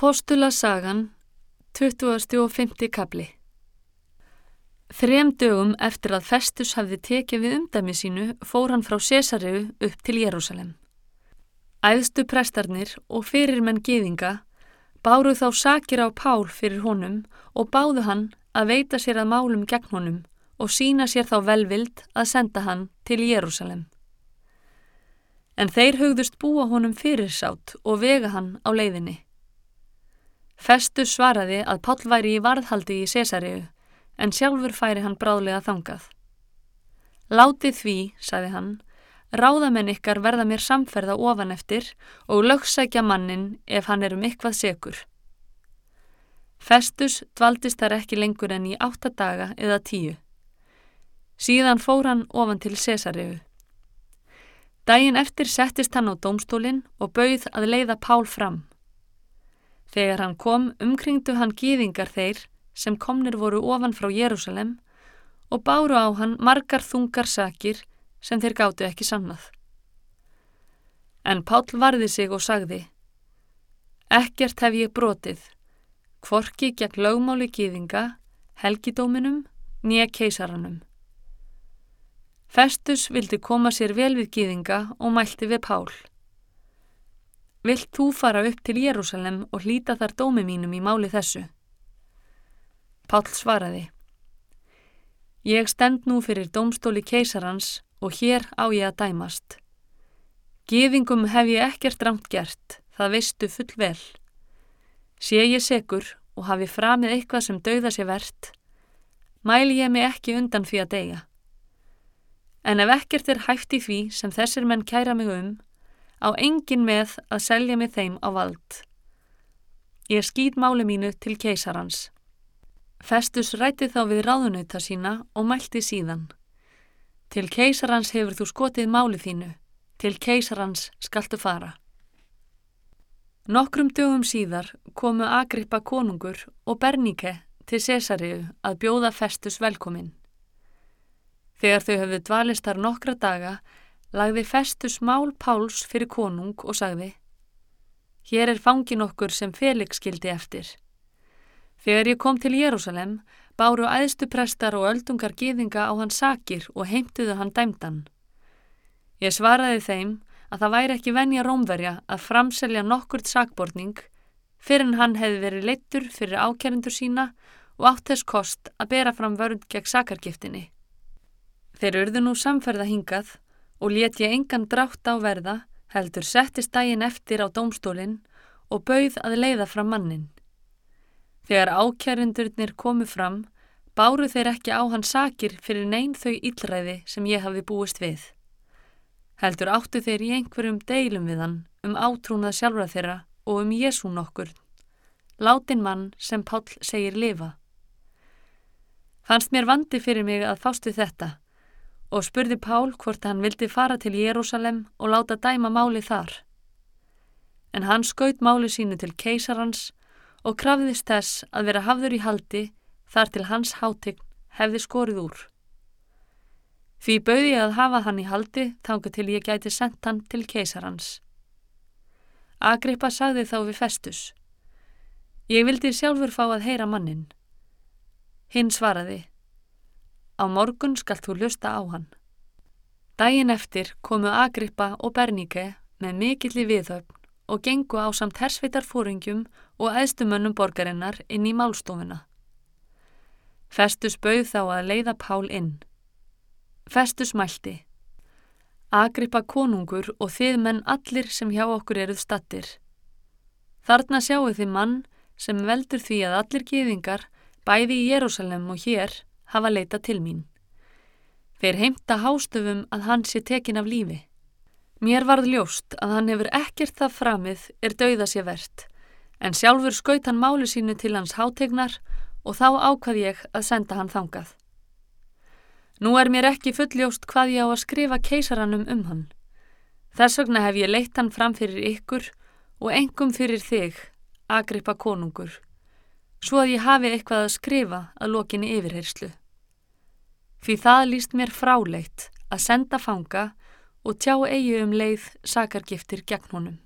Apostula sagan, 20.50 kapli Þrem dögum eftir að Festus hafði tekið við umdæmi sínu fór hann frá Cesariu upp til Jérúsalem. Æðstu prestarnir og fyrirmenn geðinga báru þá sakir á Pál fyrir honum og báðu hann að veita sér að málum gegn honum og sína sér þá velvild að senda hann til Jérúsalem. En þeir hugðust búa honum fyrirsátt og vega hann á leiðinni. Festus svaraði að Pál væri í varðhaldi í Cesariu en sjálfur færi hann bráðlega þangað. Látið því, saði hann, ráðamenn ykkar verða mér samferða ofan eftir og lögsækja mannin ef hann er um ykkvað segur. Festus dvaldist þar ekki lengur en í átta daga eða tíu. Síðan fór hann ofan til Cesariu. Dægin eftir settist hann á domstólinn og bauð að leiða Pál fram. Þegar hann kom umkringdu hann gýðingar þeir sem komnir voru ofan frá Jérúsalem og báru á hann margar þungar sakir sem þeir gáttu ekki sannað. En Pál varði sig og sagði Ekkert hef ég brotið, kvorki gegn lögmáli gýðinga, helgidóminum, nýja keisaranum. Festus vildi koma sér vel við gýðinga og mælti við Pál. Vilt þú fara upp til Jérúsalem og hlýta þar dómi mínum í máli þessu? Pál svaraði. Ég stend nú fyrir dómstóli keisarans og hér á ég að dæmast. Gýðingum hef ég ekkert rámt gert, það veistu full vel. Sé ég segur og hafi framið eitthvað sem dauða sér verðt, mæli ég mig ekki undan fyrir að deyja. En ef ekkert er hægt í því sem þessir menn kæra mig um, á engin með að selja mig þeim á vald. Ég skýt máli mínu til keisarans. Festus rætti þá við ráðunauta sína og mælti síðan. Til keisarans hefur þú skotið máli þínu, til keisarans skaltu fara. Nokkrum dögum síðar komu Agrippa konungur og Bernike til Cesariu að bjóða Festus velkominn. Þegar þau höfðu dvalist þar nokkra daga lagði festus mál Páls fyrir konung og sagði Hér er fangin okkur sem Felix skildi eftir. Þegar ég kom til Jérúsalem báru æðstu prestar og öldungar gýðinga á hans sakir og heimtuðu hann dæmdan. Ég svaraði þeim að það væri ekki venja rómverja að framselja nokkurt sakbortning fyrir en hann hefði verið leittur fyrir ákjærendur sína og átt þess kost að bera fram vörund gegn sakargiftinni. Þeir urðu nú samferða hingað og let ég engan drátt á verða, heldur settist daginn eftir á dómstólinn og bauð að leiða fram mannin. Þegar ákjærundurnir komu fram, báru þeir ekki á hann sakir fyrir neyn þau illræði sem ég hafi búist við. Heldur áttu þeir í einhverjum deilum við hann um átrúnað sjálfra þeirra og um Jésu nokkur, látin mann sem Pál segir lifa. Fannst mér vandi fyrir mig að fástu þetta, og spurði Pál hvort hann vildi fara til Jérúsalem og láta dæma máli þar. En hann skaut máli sínu til keisarans og krafðist þess að vera hafður í haldi þar til hans hátign hefði skorið úr. Því bauði ég að hafa hann í haldi þángu til ég gæti sendt hann til keisarans. Agrippa sagði þá við festus. Ég vildi sjálfur fá að heyra mannin. Hinn svaraði. Á morgun skalt þú lusta á hann. Dægin eftir komu Agrippa og Bernike með mikilli viðhöfn og gengu á samt hersveitarfóringjum og eðstumönnum borgarinnar inn í málstofuna. Festus bauð þá að leiða Pál inn. Festus mælti. Agrippa konungur og þið menn allir sem hjá okkur eruð stattir. Þarna sjáu þið mann sem veldur því að allir geðingar, bæði í Jérúsalem og hér, hafa leita til mín. Þeir heimta hástöfum að hann sé tekin af lífi. Mér varð ljóst að hann hefur ekkert það framið er dauða sér verðt, en sjálfur skaut hann máli sínu til hans hátegnar og þá ákvað ég að senda hann þangað. Nú er mér ekki fulljóst hvað ég á að skrifa keisaranum um hann. Þess vegna hef ég leitt hann fram fyrir ykkur og engum fyrir þig, Agrippa konungur, svo að ég hafi eitthvað að skrifa að lokinni yfirherslu. Því það líst mér fráleitt að senda fanga og tjá eigi um leið sakargiftir gegn honum.